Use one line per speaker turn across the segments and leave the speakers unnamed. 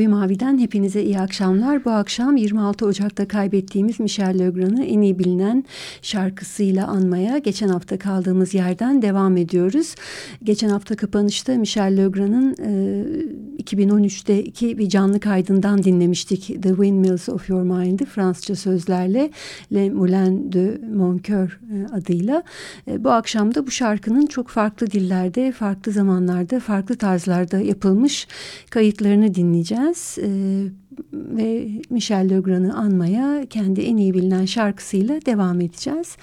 Koyu Mavi'den hepinize iyi akşamlar. Bu akşam 26 Ocak'ta kaybettiğimiz Michel Legrand'ı en iyi bilinen şarkısıyla anmaya geçen hafta kaldığımız yerden devam ediyoruz. Geçen hafta kapanışta Michel Legrand'ın e, 2013'teki bir canlı kaydından dinlemiştik. The Windmills of Your Mind'ı Fransızca sözlerle Le Moulin de Mon Coeur e, adıyla. E, bu akşam da bu şarkının çok farklı dillerde, farklı zamanlarda, farklı tarzlarda yapılmış kayıtlarını dinleyeceğiz dinleyeceğiz. E, ve Michel Legrand'ı anmaya kendi en iyi bilinen şarkısıyla devam edeceğiz.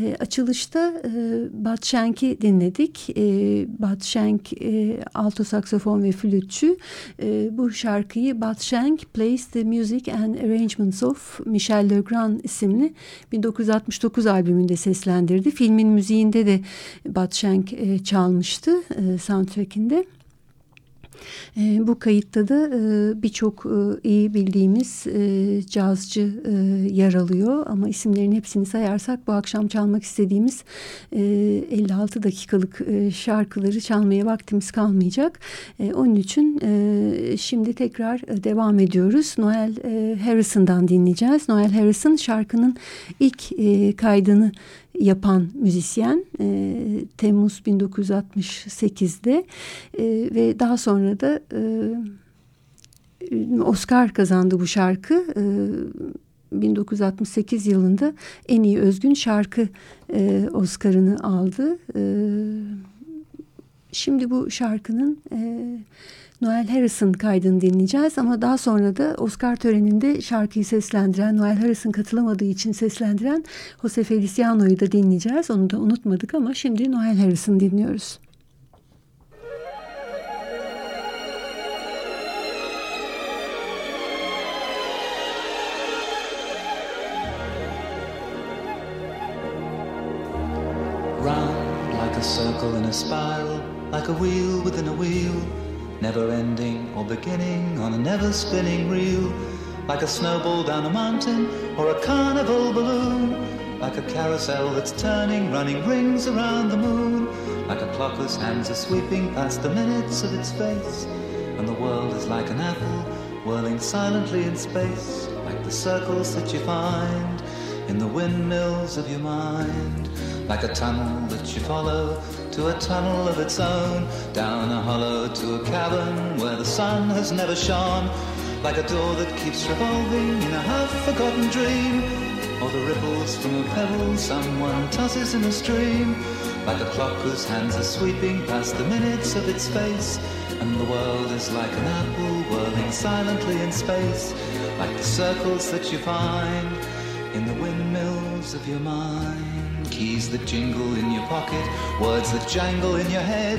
E, açılışta e, Bat Shank'i dinledik. E, Bat Shank e, alto saksafon ve flütçü. E, bu şarkıyı Bat Shank Plays the Music and Arrangements of Michel Legrand isimli 1969 albümünde seslendirdi. Filmin müziğinde de Bat Shank e, çalmıştı e, soundtrack'inde. E, bu kayıtta da e, birçok e, iyi bildiğimiz e, cazcı e, yer alıyor ama isimlerin hepsini sayarsak bu akşam çalmak istediğimiz e, 56 dakikalık e, şarkıları çalmaya vaktimiz kalmayacak. E, onun için e, şimdi tekrar e, devam ediyoruz. Noel e, Harrison'dan dinleyeceğiz. Noel Harrison şarkının ilk e, kaydını yapan müzisyen e, Temmuz 1968'de e, ve daha sonra da e, Oscar kazandı bu şarkı. E, 1968 yılında en iyi özgün şarkı e, Oscar'ını aldı. E, şimdi bu şarkının e, Noel Harrison kaydını dinleyeceğiz ama daha sonra da Oscar töreninde şarkıyı seslendiren, Noel Harrison katılamadığı için seslendiren Jose Feliciano'yu da dinleyeceğiz. Onu da unutmadık ama şimdi Noel Harrison dinliyoruz.
Round like a circle in a spiral, like a wheel within a wheel. Never ending or beginning on a never spinning reel, like a snowball down a mountain or a carnival balloon, like a carousel that's turning, running rings around the moon, like a clock whose hands are sweeping past the minutes of its face, and the world is like an apple whirling silently in space, like the circles that you find in the windmills of your mind, like a tunnel that you follow to a tunnel of its own, down a hollow to a cavern where the sun has never shone, like a door that keeps revolving in a half-forgotten dream, or the ripples from a pebble someone tosses in a stream, like a clock whose hands are sweeping past the minutes of its face, and the world is like an apple whirling silently in space, like the circles that you find in the windmills of your mind. Keys that jingle in your pocket, words that jangle in your head.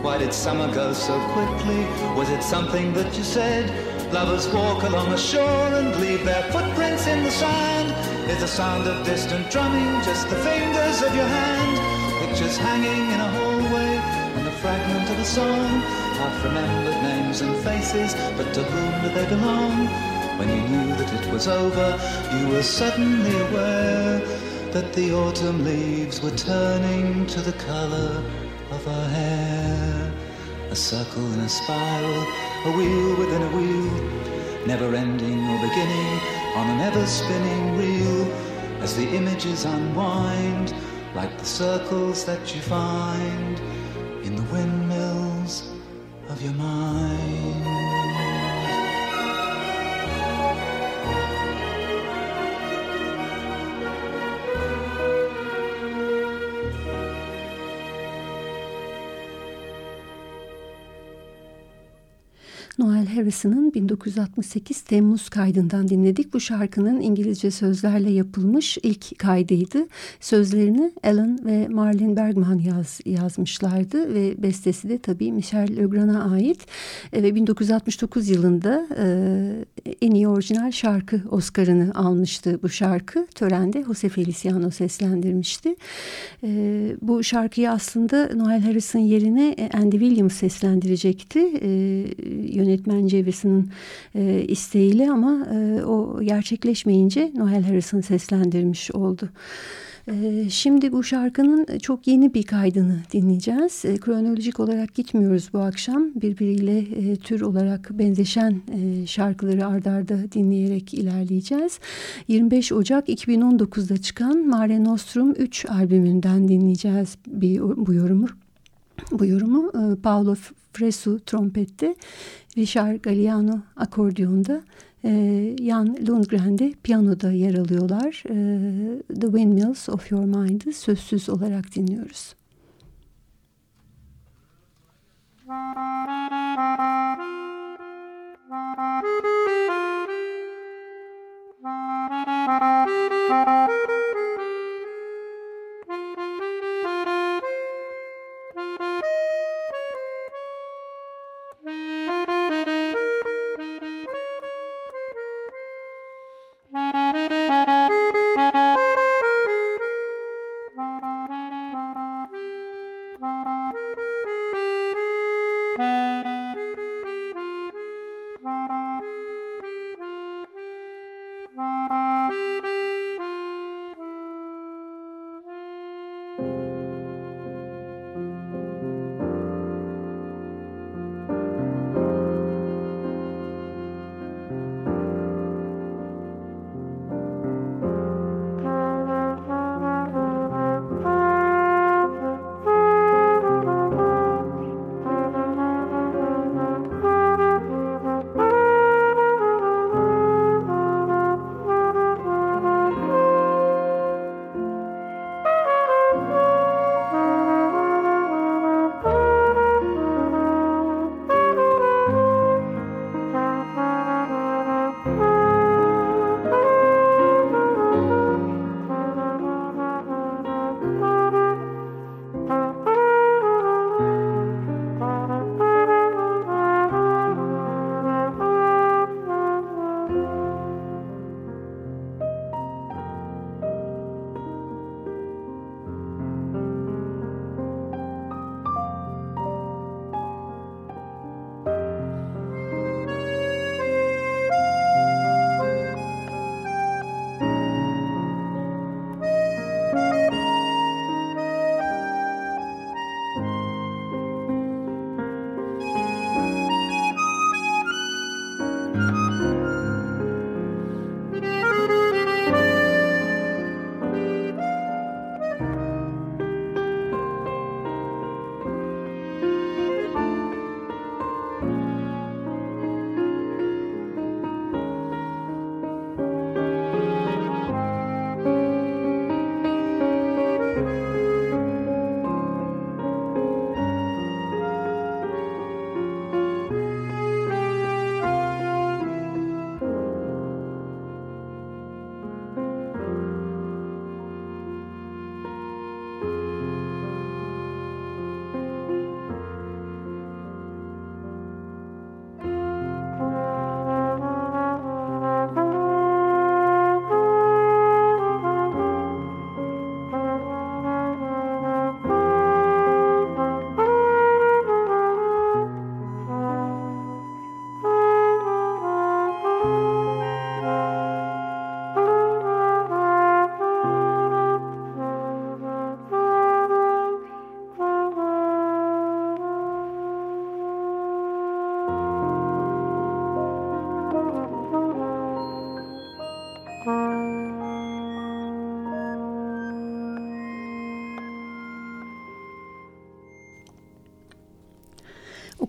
Why did summer go so quickly? Was it something that you said? Lovers walk along the shore and leave their footprints in the sand. Is the sound of distant drumming just the fingers of your hand? Pictures hanging in a hallway and the fragment of a song. Half remembered names and faces, but to whom do they belong? When you knew that it was over, you were suddenly aware that the autumn leaves were turning to the color of her hair. A circle in a spiral, a wheel within a wheel, never ending or beginning on an ever spinning reel as the images unwind like the circles that you find in the windmills of your mind.
Harrison'ın 1968 Temmuz kaydından dinledik. Bu şarkının İngilizce sözlerle yapılmış ilk kaydıydı. Sözlerini Alan ve Marlene Bergman yaz, yazmışlardı ve bestesi de tabii Michel Legrand'a ait. E, ve 1969 yılında e, en iyi orijinal şarkı Oscar'ını almıştı bu şarkı. Törende Jose Feliciano seslendirmişti. E, bu şarkıyı aslında Noel Harrison yerine Andy Williams seslendirecekti. E, yönetmen Cevis'in e, isteğiyle ama e, o gerçekleşmeyince Noel Harrison seslendirmiş oldu. E, şimdi bu şarkının çok yeni bir kaydını dinleyeceğiz. E, kronolojik olarak gitmiyoruz bu akşam. Birbiriyle e, tür olarak benzeşen şarkıları ardarda dinleyerek ilerleyeceğiz. 25 Ocak 2019'da çıkan Mare Nostrum 3 albümünden dinleyeceğiz bir, bu yorumu. Bu yorumu Paolo Fresu trompette, Richard Galliano akordiyonda, e, Jan Lundgren de piyanoda yer alıyorlar. E, The Windmills of Your Mind'ı sözsüz olarak dinliyoruz. Müzik Música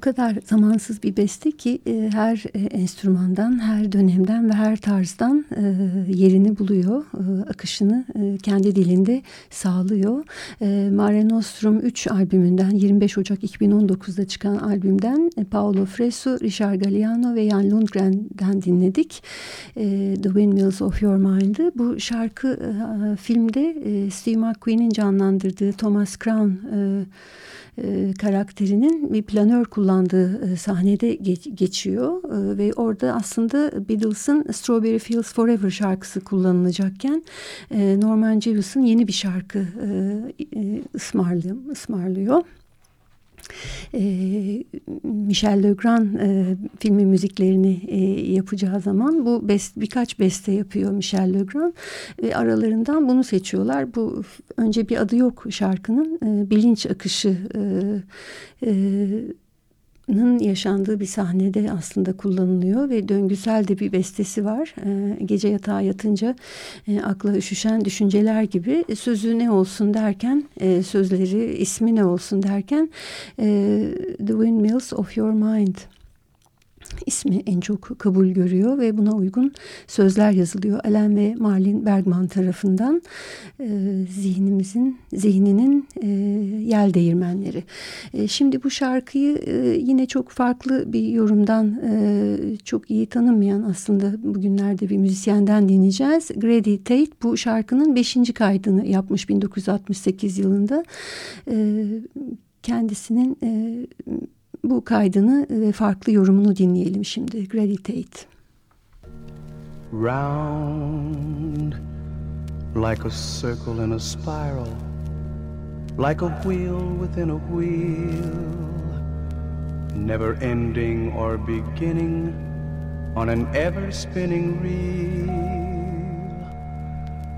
kadar zamansız bir beste ki e, her e, enstrümandan, her dönemden ve her tarzdan e, yerini buluyor. E, akışını e, kendi dilinde sağlıyor. E, Mare Nostrum 3 albümünden 25 Ocak 2019'da çıkan albümden e, Paolo Fresu, Richard Galliano ve Jan Lundgren'den dinledik. E, The Windmills of Your Mind'ı. Bu şarkı e, filmde e, Steve McQueen'in canlandırdığı Thomas Crown e, e, karakterinin bir planör kullandığı e, sahnede geç, geçiyor e, ve orada aslında Beatles'ın Strawberry Fields Forever şarkısı kullanılacakken Norman Jewis'ın yeni bir şarkı e, ısmarlıyor. E, Michel Legrand e, filmin müziklerini e, yapacağı zaman bu best, birkaç beste yapıyor Michel Legrand ve aralarından bunu seçiyorlar. Bu önce bir adı yok şarkının e, bilinç akışı e, e, Nın yaşandığı bir sahnede aslında kullanılıyor ve döngüsel de bir bestesi var. E, gece yatağa yatınca e, akla üşüşen düşünceler gibi sözü ne olsun derken e, sözleri ismi ne olsun derken e, The Windmills of Your Mind ismi en çok kabul görüyor ve buna uygun sözler yazılıyor. Alan ve Marlin Bergman tarafından e, zihnimizin, zihninin e, yel değirmenleri. E, şimdi bu şarkıyı e, yine çok farklı bir yorumdan e, çok iyi tanınmayan aslında bugünlerde bir müzisyenden dinleyeceğiz. Grady Tate bu şarkının beşinci kaydını yapmış 1968 yılında. E, kendisinin e, bu kaydını ve farklı yorumunu dinleyelim şimdi. Gravitate.
Round like a circle in a spiral like a wheel within a wheel never ending or beginning on an ever spinning reel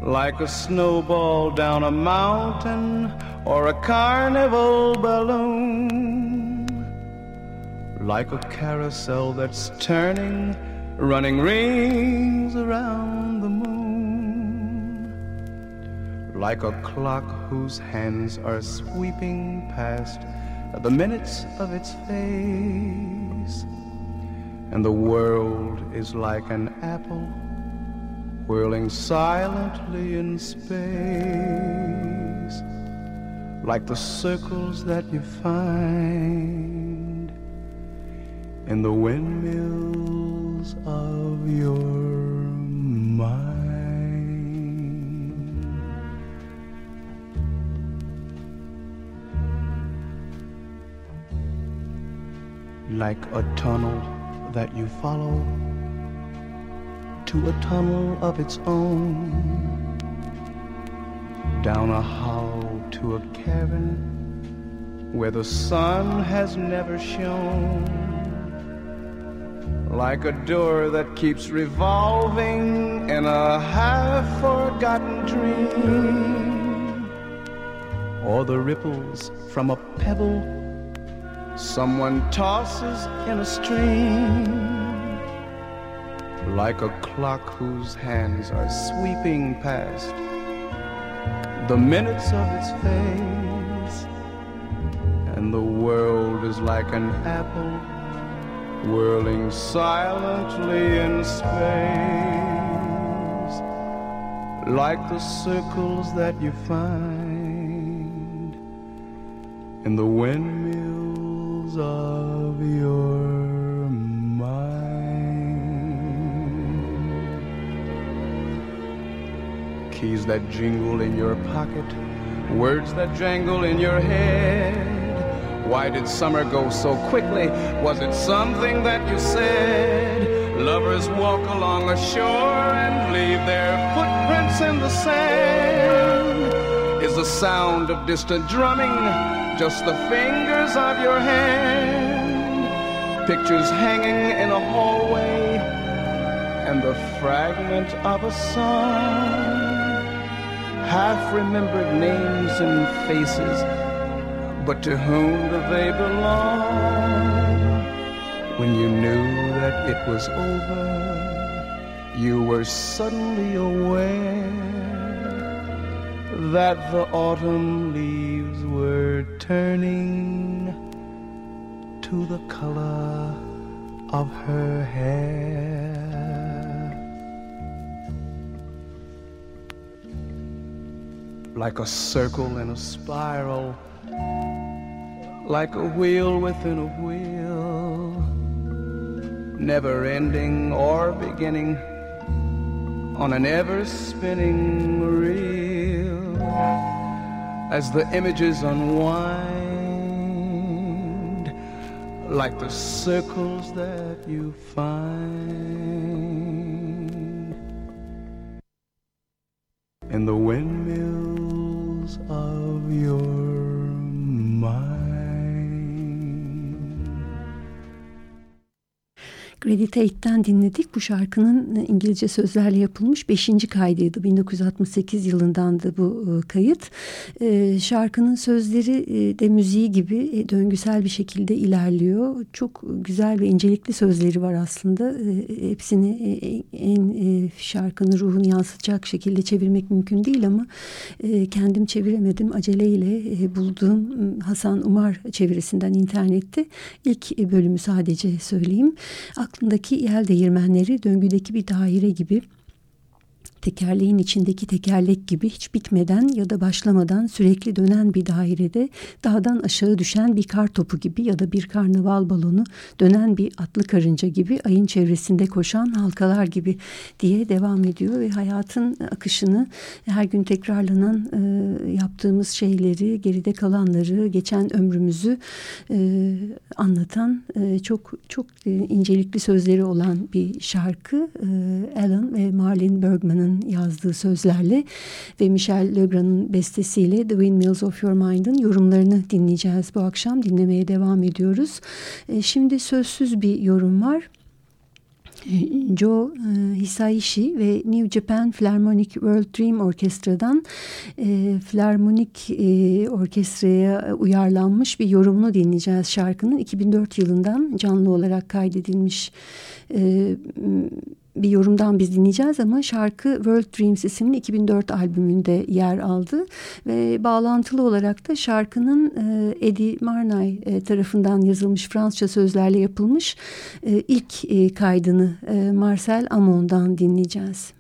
like a snowball down a mountain or a carnival balloon like a carousel that's turning, running rings around the moon, like a clock whose hands are sweeping past the minutes of its face, and the world is like an apple whirling silently in space, like the circles that you find in the windmills of your mind. Like a tunnel that you follow to a tunnel of its own, down a hollow to a cavern where the sun has never shone like a door that keeps revolving in a half forgotten dream, or the ripples from a pebble someone tosses in a stream, like a clock whose hands are sweeping past the minutes of its face, and the world is like an apple whirling silently in space, like the circles that you find in the windmills of your mind. Keys that jingle in your pocket, words that jangle in your head why did summer go so quickly? Was it something that you said? Lovers walk along a shore and leave their footprints in the sand. Is the sound of distant drumming just the fingers of your hand? Pictures hanging in a hallway and the fragment of a song. Half remembered names and faces but to whom do they belong? When you knew that it was over, you were suddenly aware that the autumn leaves were turning to the color of her hair. Like a circle in a spiral, like a wheel within a wheel, never ending or beginning on an ever spinning reel. As the images unwind like the circles that you find in the windmills
Creditate'den dinledik. Bu şarkının e, İngilizce sözlerle yapılmış beşinci kaydıydı. 1968 yılındandı bu e, kayıt. E, şarkının sözleri de müziği gibi döngüsel bir şekilde ilerliyor. Çok güzel ve incelikli sözleri var aslında. Hepsini en şarkının ruhunu yansıtacak şekilde çevirmek mümkün değil ama kendim çeviremedim. Aceleyle bulduğum Hasan Umar çevirisinden internette ilk bölümü sadece söyleyeyim. Aklındaki yel değirmenleri döngüdeki bir daire gibi tekerleğin içindeki tekerlek gibi hiç bitmeden ya da başlamadan sürekli dönen bir dairede dağdan aşağı düşen bir kar topu gibi ya da bir karnaval balonu dönen bir atlı karınca gibi ayın çevresinde koşan halkalar gibi diye devam ediyor ve hayatın akışını her gün tekrarlanan e, yaptığımız şeyleri geride kalanları geçen ömrümüzü e, anlatan e, çok çok e, incelikli sözleri olan bir şarkı e, Alan ve Marlene Bergman'ın yazdığı sözlerle ve Michel Legrand'ın bestesiyle The Windmills of Your Mind'ın yorumlarını dinleyeceğiz bu akşam. Dinlemeye devam ediyoruz. E, şimdi sözsüz bir yorum var. E, Joe e, Hisaishi ve New Japan Philharmonic World Dream Orkestra'dan e, Philharmonic Orkestra'ya uyarlanmış bir yorumunu dinleyeceğiz şarkının. 2004 yılından canlı olarak kaydedilmiş e, bir yorumdan biz dinleyeceğiz ama şarkı World Dreams isimli 2004 albümünde yer aldı ve bağlantılı olarak da şarkının e, Eddie Marnay e, tarafından yazılmış Fransızca sözlerle yapılmış e, ilk e, kaydını e, Marcel Amon'dan dinleyeceğiz.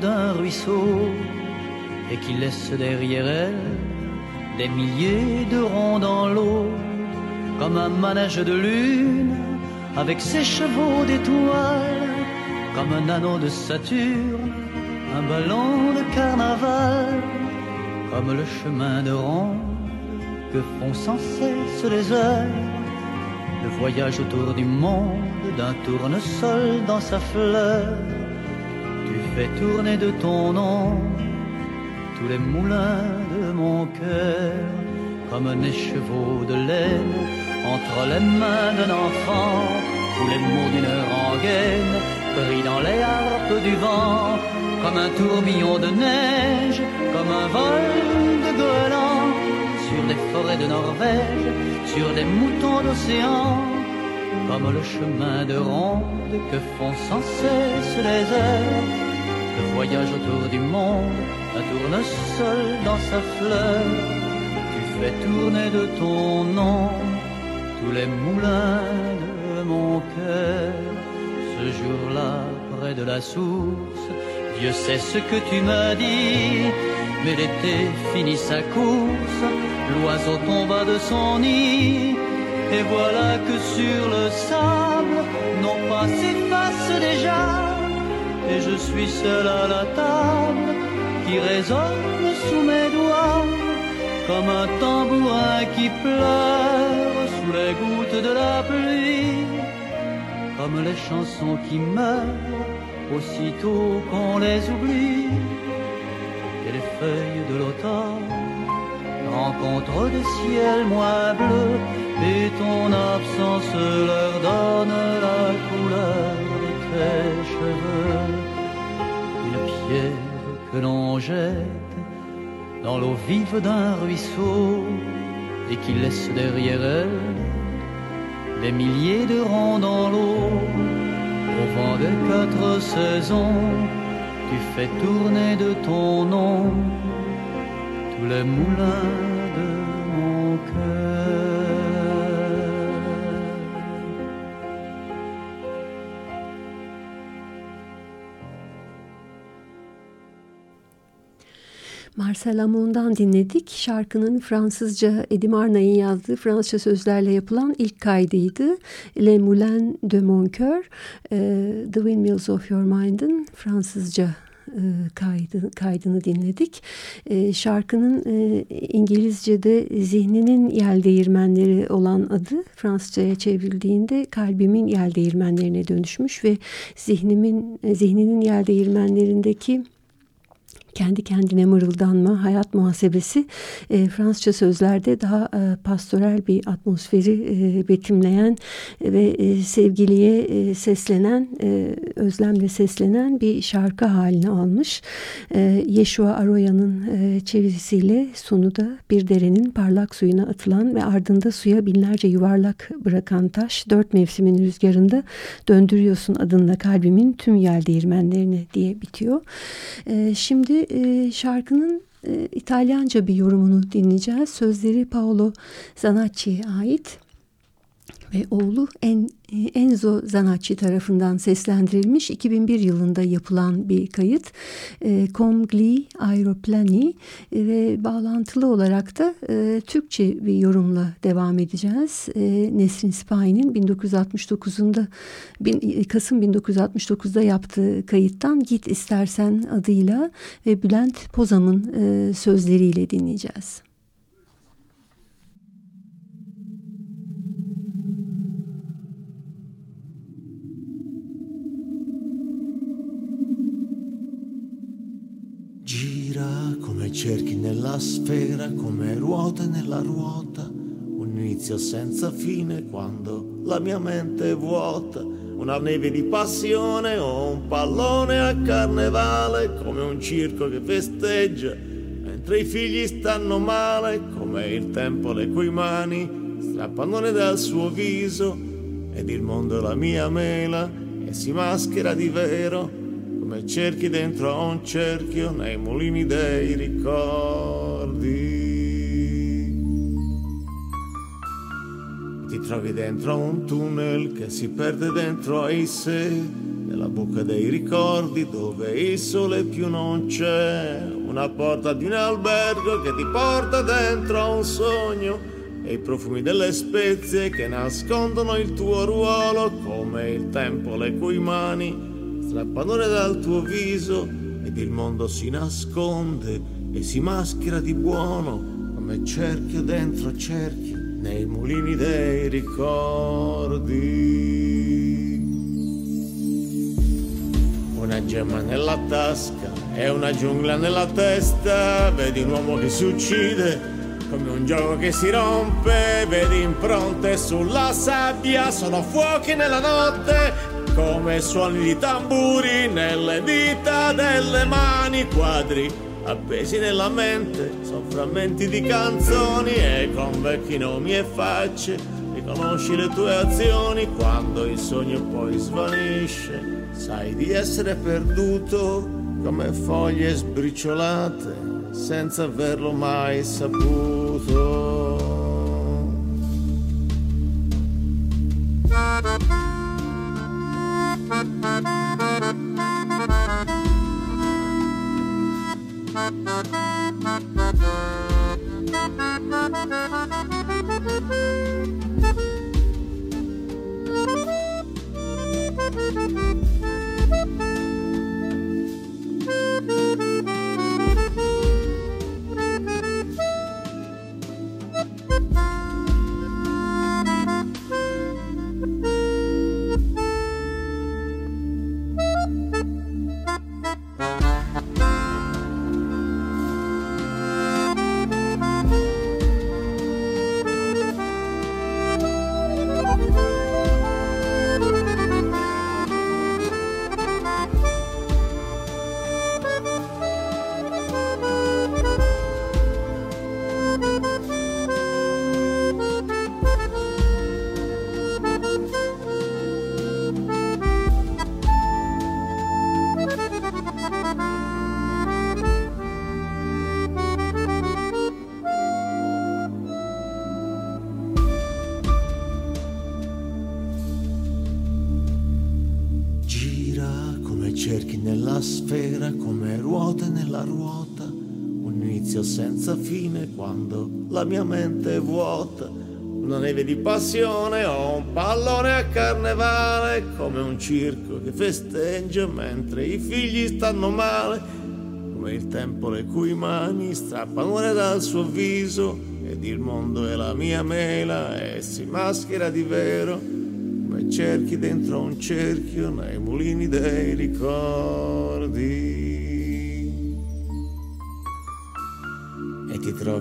D'un ruisseau et qui laisse derrière elle des milliers de ronds dans l'eau, comme un manège de lune avec ses chevaux d'étoiles, comme un anneau de Saturne, un ballon de carnaval, comme le chemin de ronde que font sans cesse les heures, le voyage autour du monde d'un tournesol dans sa fleur fais tourner de ton nom tous les moulins de mon cœur comme un écheveau de laine entre les mains d'un enfant où les mots d'une rengaine brillent dans les harpes du vent comme un tourbillon de neige, comme un vol de goéland sur des forêts de Norvège, sur des moutons d'océan, comme le chemin de ronde que font sans cesse les airs voyage autour du monde, un tournesol dans sa fleur. Tu fais tourner de ton nom tous les moulins de mon cœur. Ce jour-là, près de la source, Dieu sait ce que tu m'as dit. Mais l'été finit sa course, l'oiseau tomba de son nid. Et voilà que sur le sable, non pas s'efface déjà et je suis seul à la table qui résonne sous mes doigts comme un tambourin qui pleure sous les gouttes de la pluie, comme les chansons qui meurent aussitôt qu'on les oublie, et les feuilles de l'automne rencontrent des ciels moins bleus, et ton absence leur donne la couleur de tes cheveux que l'on jette dans l'eau vive d'un ruisseau et qui laisse derrière elle des milliers de ronds dans l'eau. Au vent des quatre saisons, tu fais tourner de ton nom tous les moulins
Marcel Amon'dan dinledik. Şarkının Fransızca Edim Arnay'ın yazdığı Fransızca sözlerle yapılan ilk kaydıydı. Le Moulin de Mon e, The Windmills of Your Mind'ın Fransızca e, kaydı, kaydını dinledik. E, şarkının İngilizce'de zihninin yel değirmenleri olan adı Fransızca'ya çevrildiğinde kalbimin yel değirmenlerine dönüşmüş ve zihnimin zihninin yel değirmenlerindeki kendi kendine mırıldanma, hayat muhasebesi e, Fransızca sözlerde daha e, pastoral bir atmosferi e, betimleyen ve e, sevgiliye e, seslenen, e, özlemle seslenen bir şarkı haline almış. E, Yeshua Aroya'nın e, çevirisiyle sonu da bir derenin parlak suyuna atılan ve ardında suya binlerce yuvarlak bırakan taş dört mevsimin rüzgarında döndürüyorsun adınla kalbimin tüm yel değirmenlerini diye bitiyor. E, şimdi e, şarkının e, İtalyanca bir yorumunu dinleyeceğiz. Sözleri Paolo Zanacci'ye ait ve oğlu en Enzo Zanacci tarafından seslendirilmiş 2001 yılında yapılan bir kayıt. E, Comgli Aeroplani e, ve bağlantılı olarak da e, Türkçe bir yorumla devam edeceğiz. E, Nesrin Sipahi'nin 1969'unda bin, Kasım 1969'da yaptığı kayıttan Git İstersen adıyla ve Bülent Pozam'ın e, sözleriyle dinleyeceğiz.
Cerchi nella sfera, come ruote nella ruota, un inizio senza fine quando la mia mente è vuota, una neve di passione o un pallone a carnevale, come un circo che festeggia, mentre i figli stanno male, come il tempo le cui mani strappano dal suo viso, ed il mondo è la mia mela e si maschera di vero come cerchi dentro a un cerchio nei mulini dei ricordi. Ti trovi dentro a un tunnel che si perde dentro ai sé, nella buca dei ricordi dove il sole più non c'è, una porta di un albergo che ti porta dentro a un sogno e i profumi delle spezie che nascondono il tuo ruolo come il tempo le cui mani strappano dal tuo viso ed il mondo si nasconde e si maschera di buono come cerchio dentro cerchio nei mulini dei ricordi. Una gemma nella tasca e una giungla nella testa, vedi un uomo che si uccide come un gioco che si rompe, vedi impronte sulla sabbia, sono fuochi nella notte come suoni di tamburi nelle dita delle mani, quadri appesi nella mente, sono frammenti di canzoni e con vecchi nomi e facce riconosci le tue azioni quando il sogno poi svanisce, sai di essere perduto come foglie sbriciolate senza averlo mai saputo. Thank you. Senza fine quando la mia mente è vuota. Una neve di passione o un pallone a carnevale, come un circo che festeggia mentre i figli stanno male, come il tempo le cui mani strappano dal suo viso ed il mondo è la mia mela e si maschera di vero, come cerchi dentro un cerchio nei mulini dei ricordi.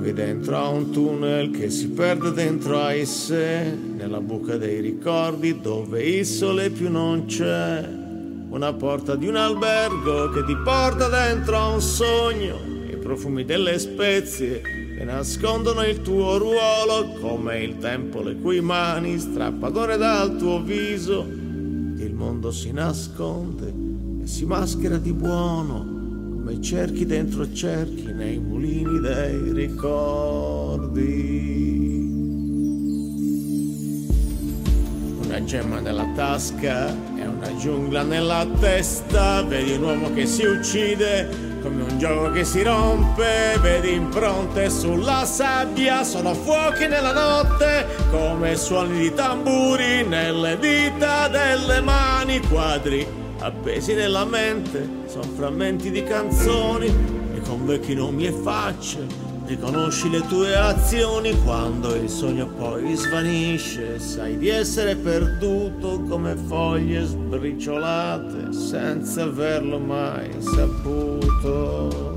Trovi dentro a un tunnel che si perde dentro a sé, nella buca dei ricordi dove il sole più non c'è. Una porta di un albergo che ti porta dentro a un sogno, i profumi delle spezie che nascondono il tuo ruolo, come il tempo le cui mani strappano dal tuo viso. Il mondo si nasconde e si maschera di buono come cerchi dentro cerchi nei mulini dei ricordi. Una gemma nella tasca e una giungla nella testa, vedi un uomo che si uccide come un gioco che si rompe, vedi impronte sulla sabbia, sono fuochi nella notte, come suoni di tamburi nelle dita delle mani, quadri appesi nella mente, sono frammenti di canzoni e con vecchi nomi e facce. Riconosci le tue azioni quando il sogno poi svanisce, sai di essere perduto come foglie sbriciolate senza averlo mai saputo.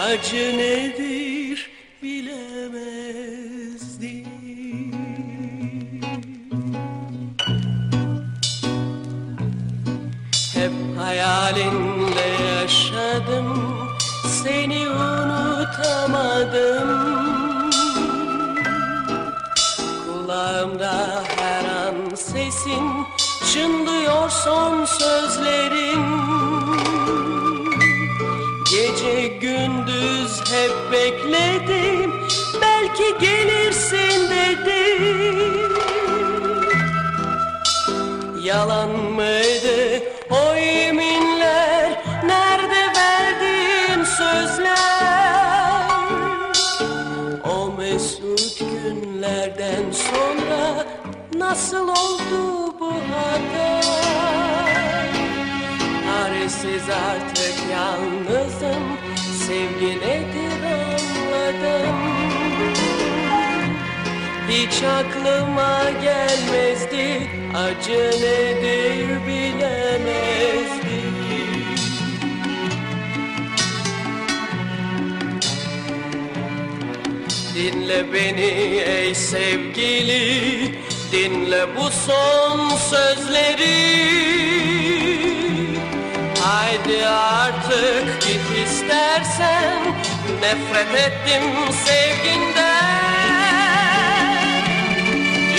Acı nedir bilemezdim. Hep hayalinde yaşadım Seni unutamadım. Kulağımda her an sesin Çınlıyor son sözlerin gelirsin dedim Yalan mıydı o yeminler? Nerede verdiğin sözler? O mesut günlerden sonra Nasıl oldu bu hata Çaresiz artık yalnızım Sevgi nedir Hiç aklıma gelmezdi Acı nedir bilemezdim Dinle beni ey sevgili Dinle bu son sözleri. Haydi artık git istersen Nefret ettim sevginden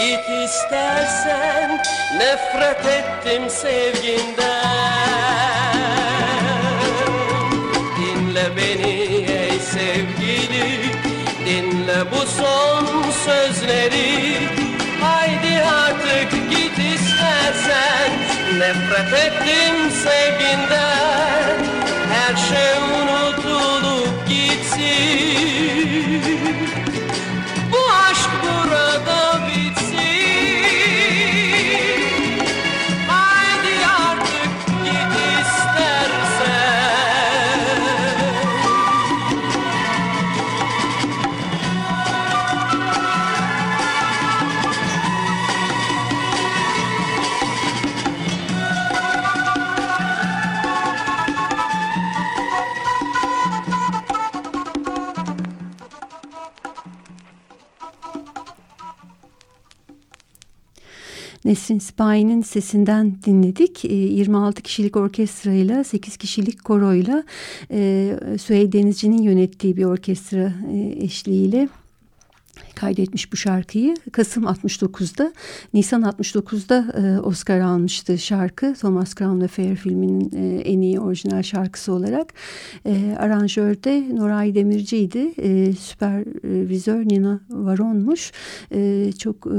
git istersen Nefret ettim sevginden. Dinle beni ey sevgilim Dinle bu son sözleri. Haydi artık git istersen Nefret ettim sevginden. Her şey
Nesrin Sipahi'nin sesinden dinledik. E, 26 kişilik orkestrayla 8 kişilik koroyla e, Süheyl Denizci'nin yönettiği bir orkestra e, eşliğiyle kaydetmiş bu şarkıyı. Kasım 69'da, Nisan 69'da e, Oscar almıştı şarkı. Thomas Crown Affair filminin e, en iyi orijinal şarkısı olarak. E, aranjörde Noray Demirci'ydi. E, süpervizör Nina Varon'muş. E, çok e,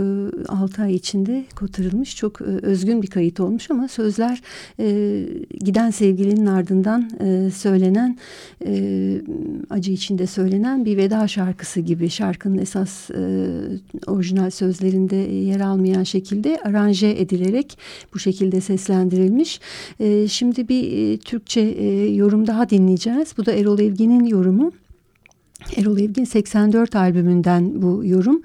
6 ay içinde kotarılmış. Çok e, özgün bir kayıt olmuş ama sözler e, giden sevgilinin ardından e, söylenen e, acı içinde söylenen bir veda şarkısı gibi şarkının esas orijinal sözlerinde yer almayan şekilde aranje edilerek bu şekilde seslendirilmiş. E, şimdi bir e, Türkçe e, yorum daha dinleyeceğiz. Bu da Erol Evgin'in yorumu. Erol Evgin 84 albümünden bu yorum.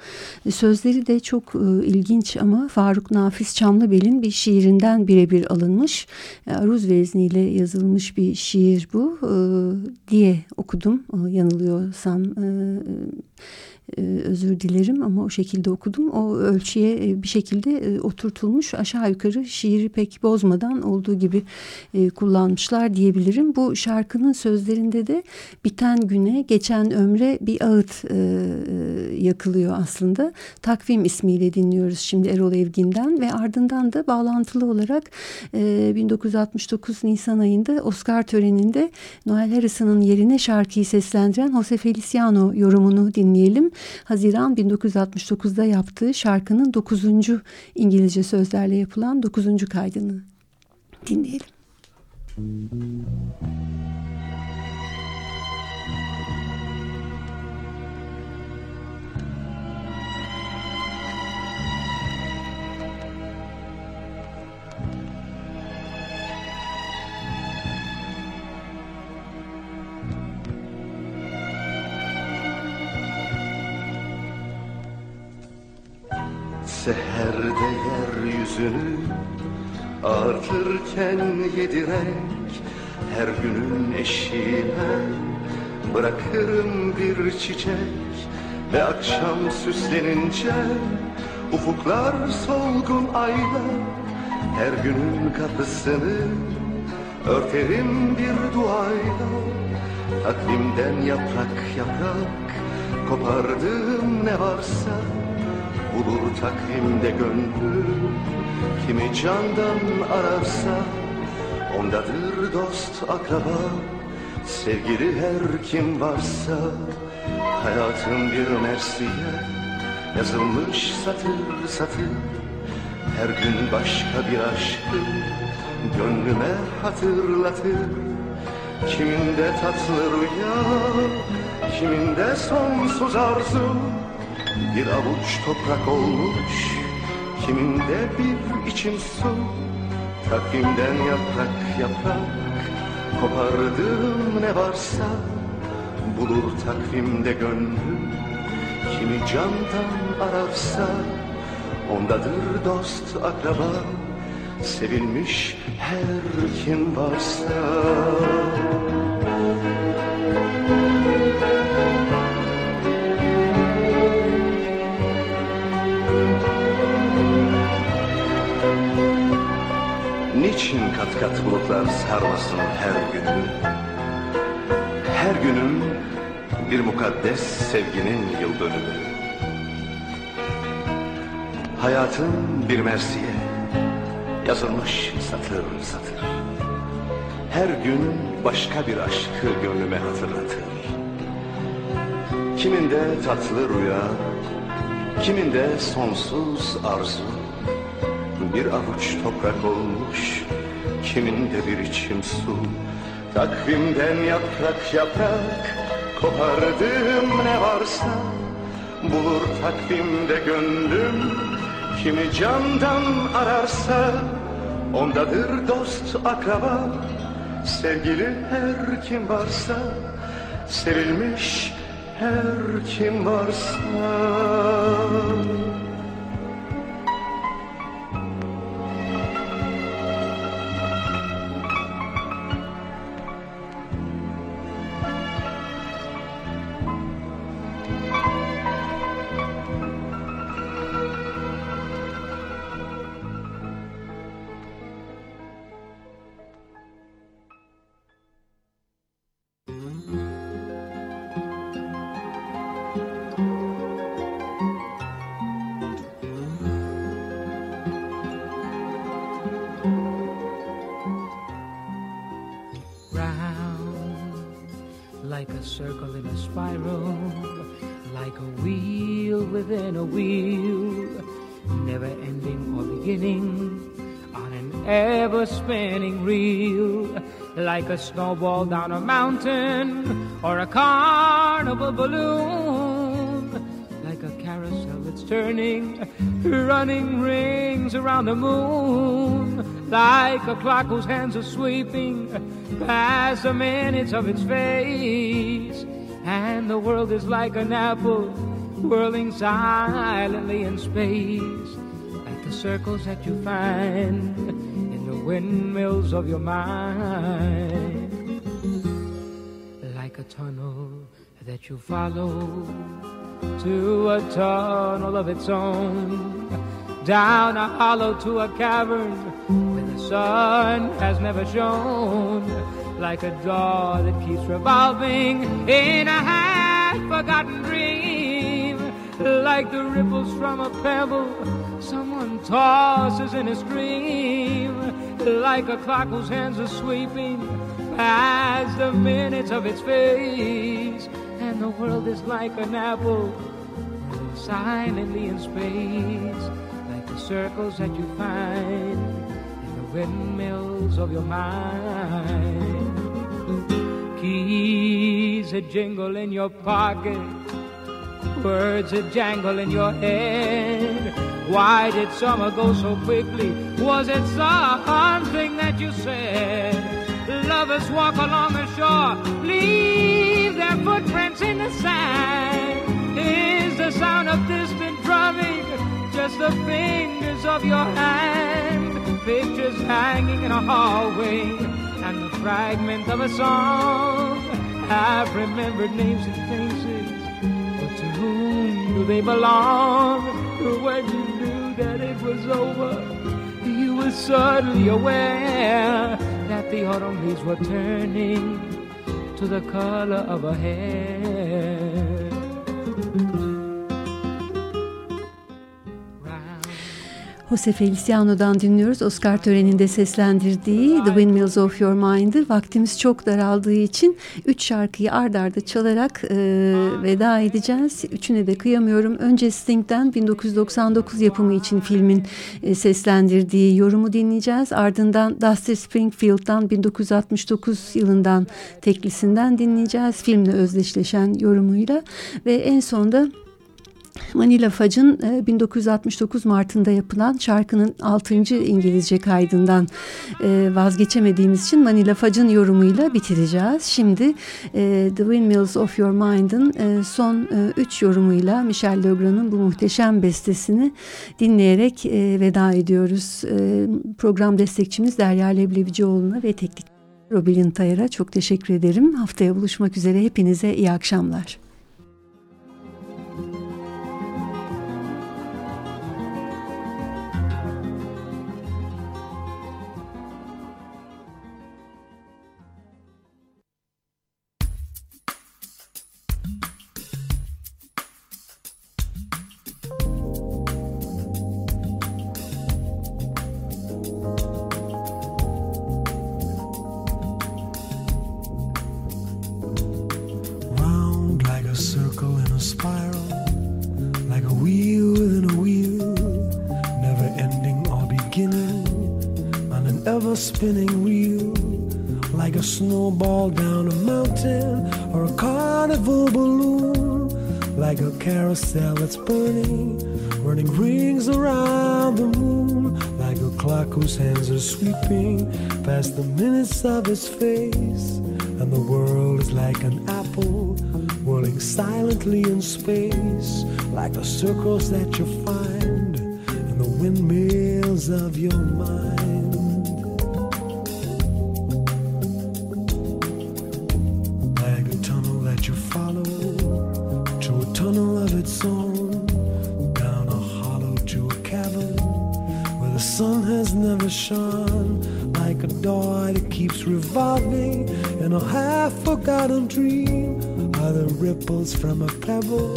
Sözleri de çok e, ilginç ama Faruk Nafiz Çamlıbel'in bir şiirinden birebir alınmış. E, Aruz vezniyle yazılmış bir şiir bu e, diye okudum. E, yanılıyorsam e, e, özür dilerim ama o şekilde okudum. O ölçüye e, bir şekilde e, oturtulmuş aşağı yukarı şiiri pek bozmadan olduğu gibi e, kullanmışlar diyebilirim. Bu şarkının sözlerinde de biten güne geçen ömre bir ağıt yakılıyor aslında. Takvim ismiyle dinliyoruz şimdi Erol Evgin'den ve ardından da bağlantılı olarak e, 1969 Nisan ayında Oscar töreninde Noel Harrison'ın yerine şarkıyı seslendiren Jose Feliciano yorumunu dinleyelim. Haziran 1969'da yaptığı şarkının 9. İngilizce sözlerle yapılan 9. kaydını dinleyelim.
Seherde yeryüzünü artırken yedirek Her günün eşiğine bırakırım bir çiçek Ve akşam süslenince ufuklar solgun ayla Her günün kapısını örterim bir duayla. Takvimden yaprak yaprak kopardığım ne varsa Bulur takvimde gönlüm Kimi candan ararsa Ondadır dost akraba. Sevgili her kim varsa Hayatım bir mersiye. Yazılmış satır satır Her gün başka bir aşkı. Gönlüme hatırlatır Kiminde tatlı rüya Kiminde sonsuz arzu bir avuç toprak olmuş Kiminde bir içim su? Takvimden yaprak yaprak Kopardığım ne varsa Bulur takvimde gönlüm Kimi candan ararsa Ondadır dost akraba Sevilmiş her kim varsa Niçin kat kat bulutlar sarmasın her günü? Her günün bir mukaddes sevginin yıl dönümü. Hayatın bir mersiye yazılmış satır satır. Her gün başka bir aşkı gönlüme hatırlatır. Kiminde tatlı rüya Kiminde sonsuz arzu Bir avuç toprak olmuş Kiminde bir içim su? Takvimden yaprak yaprak Kopardığım ne varsa Bulur takvimde gönlüm. Kimi candan ararsa Ondadır dost akraba Sevgili her kim varsa Sevilmiş her kim varsa
snowball down a mountain or a carnival balloon, like a carousel that's turning, running rings around the moon, like a clock whose hands are sweeping past the minutes of its face, and the world is like an apple whirling silently in space, like the circles that you find in the windmills of your mind, like a tunnel that you follow to a tunnel of its own, down a hollow to a cavern where the sun has never shone, like a door that keeps revolving in a half forgotten dream, like the ripples from a pebble someone tosses in a stream, like a clock whose hands are sweeping past the minutes of its face, and the world is like an apple silently in space, like the circles that you find in the windmills of your mind. Keys that jingle in your pocket, words that jangle in your head. Why did summer go so quickly? Was it something that you said? Lovers walk along the shore, leave their footprints in the sand. Is the sound of distant drumming just the fingers of your hand? Pictures hanging in a hallway, and the fragment of a song. I've remembered names and faces, but to whom do they belong? When you knew that it was over, you were suddenly aware that the autumn leaves were turning to the color of a hair.
Jose Feliciano'dan dinliyoruz. Oscar töreninde seslendirdiği The Windmills of Your Mind'ı vaktimiz çok daraldığı için üç şarkıyı ard arda çalarak e, veda edeceğiz. Üçüne de kıyamıyorum. Önce Sting'den 1999 yapımı için filmin e, seslendirdiği yorumu dinleyeceğiz. Ardından Dusty Springfield'dan 1969 yılından teklisinden dinleyeceğiz. Filmle özdeşleşen yorumuyla ve en sonda Manila Fudge'ın 1969 Mart'ında yapılan şarkının 6. İngilizce kaydından e, vazgeçemediğimiz için Manila Fudge'ın yorumuyla bitireceğiz. Şimdi e, The Windmills of Your Mind'ın e, son 3 yorumuyla Michel Legrand'ın bu muhteşem bestesini dinleyerek veda ediyoruz. Program destekçimiz Derya Leblebicioğlu'na ve teknik Robilin Tayar'a çok teşekkür ederim. Haftaya buluşmak üzere hepinize iyi akşamlar.
his face, and the world is like an apple whirling silently in space, like the circles that you find in the windmills of your mind. Like a tunnel that you follow to a tunnel of its own, down a hollow to a cavern where the sun has never shone revolving in a half forgotten dream. Are the ripples from a pebble?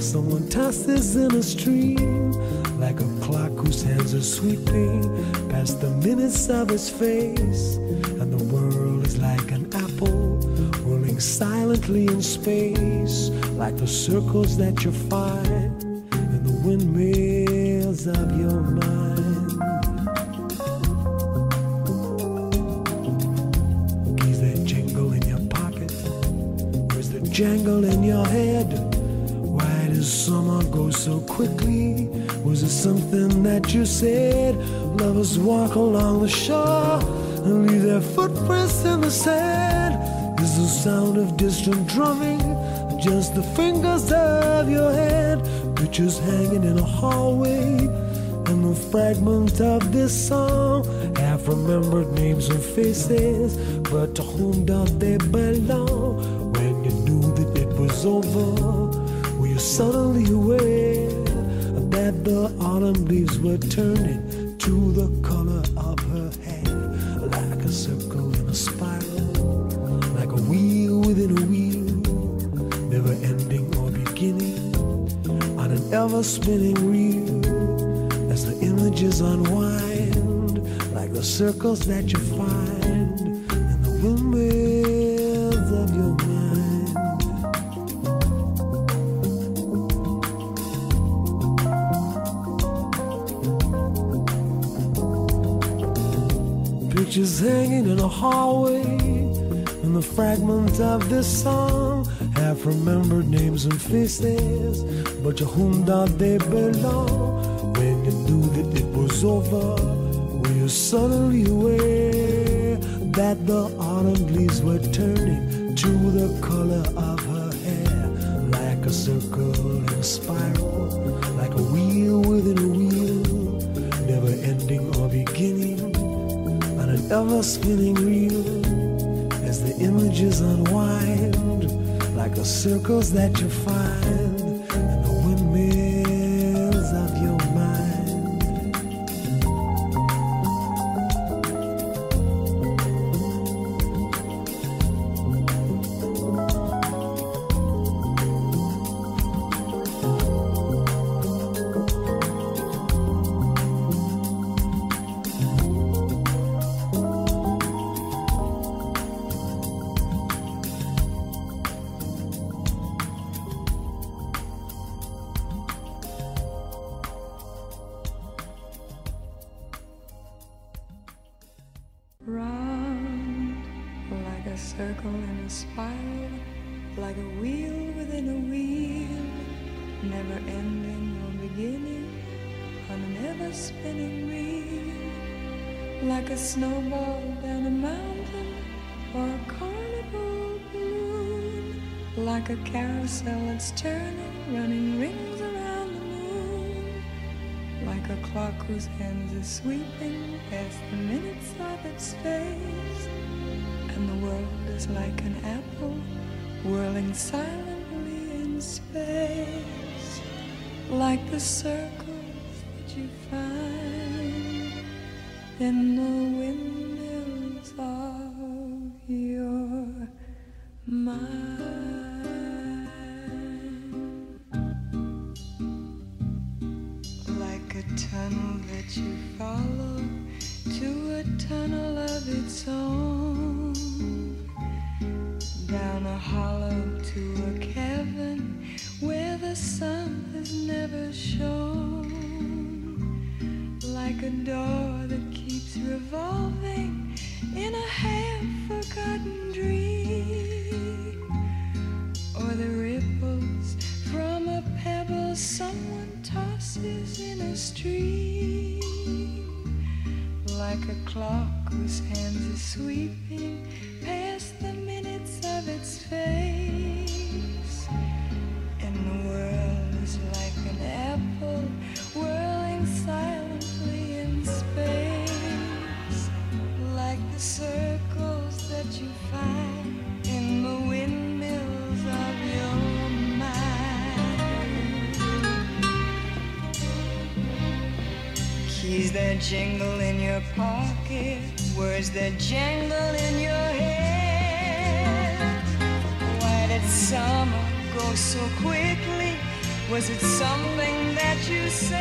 Someone tosses in a stream like a clock whose hands are sweeping past the minutes of its face. And the world is like an apple rolling silently in space like the circles that you find in the windmills of your mind quickly? Was it something that you said? Lovers walk along the shore and leave their footprints in the sand. Is the sound of distant drumming just the fingers of your hand? Pictures hanging in a hallway and the fragment of this song. Half remembered names and faces, but to whom do they belong? When you knew that it was over, were you suddenly aware the autumn leaves were turning to the color of her hair, like a circle in a spiral, like a wheel within a wheel, never ending or beginning, on an ever spinning reel, as the images unwind, like the circles that you find pictures hanging in a hallway. And the fragment of this song have remembered names and faces. But to whom do they belong? When you knew that it was over, were you suddenly aware that the autumn leaves were turning to the color of her hair? Like a circle in spiral, ever spinning reel as the images unwind like the circles that you find
whose hands are sweeping past the minutes of its face. And the world is like an apple whirling silently in space, like the circles that you find in the windmills of your mind. you follow to a tunnel of its own. Down a hollow to a cavern where the sun has never shone. Like a door that keeps revolving in a half forgotten dream. like a clock whose hands are sweeping past the minutes of its face. And the world is like an apple whirling silently in space, like the circles that you find in the windmills of your mind. Keys that jingle words that jangle in your head. Why did summer go so quickly? Was it something that you said?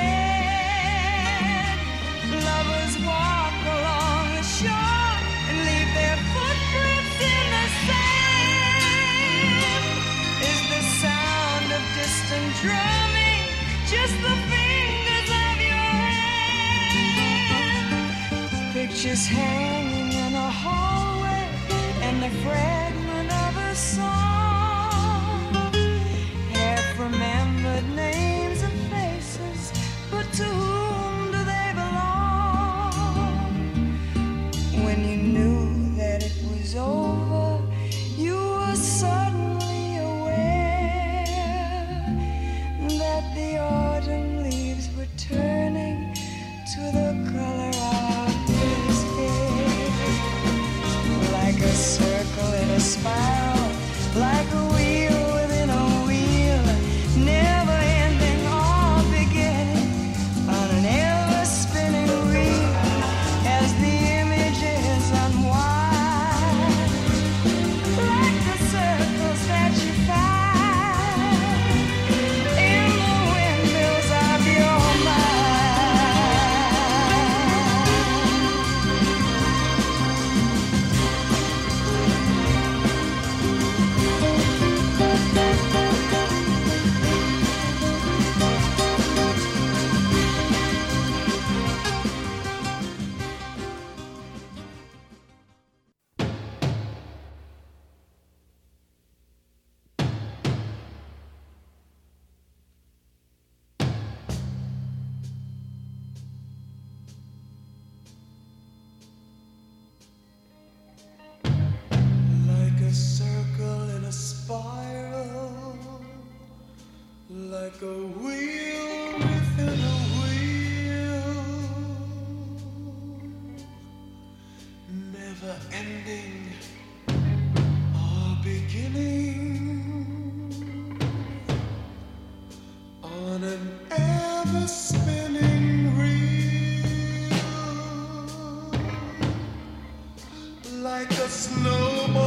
Lovers walk along the shore and leave their footprints in the sand. Is the sound of distant drumming just the fingers of your hand? Pictures hang my friend. like a
snowball.